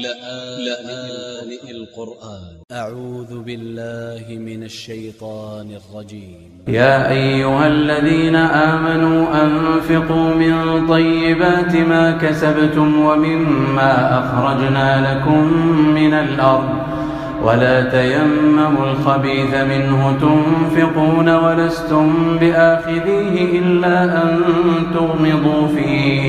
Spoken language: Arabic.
لآن القرآن أ ع و ذ ب ا ل ل ه من ا ل ش ي ط ا ن ا ل ج ي م يا أيها الذين آمنوا أنفقوا من طيبات ما كسبتم ومما أخرجنا لكم من الأرض ولا تيمموا الخبيث منه تنفقون ولستم بآخذيه إلا أن تغمضوا فيه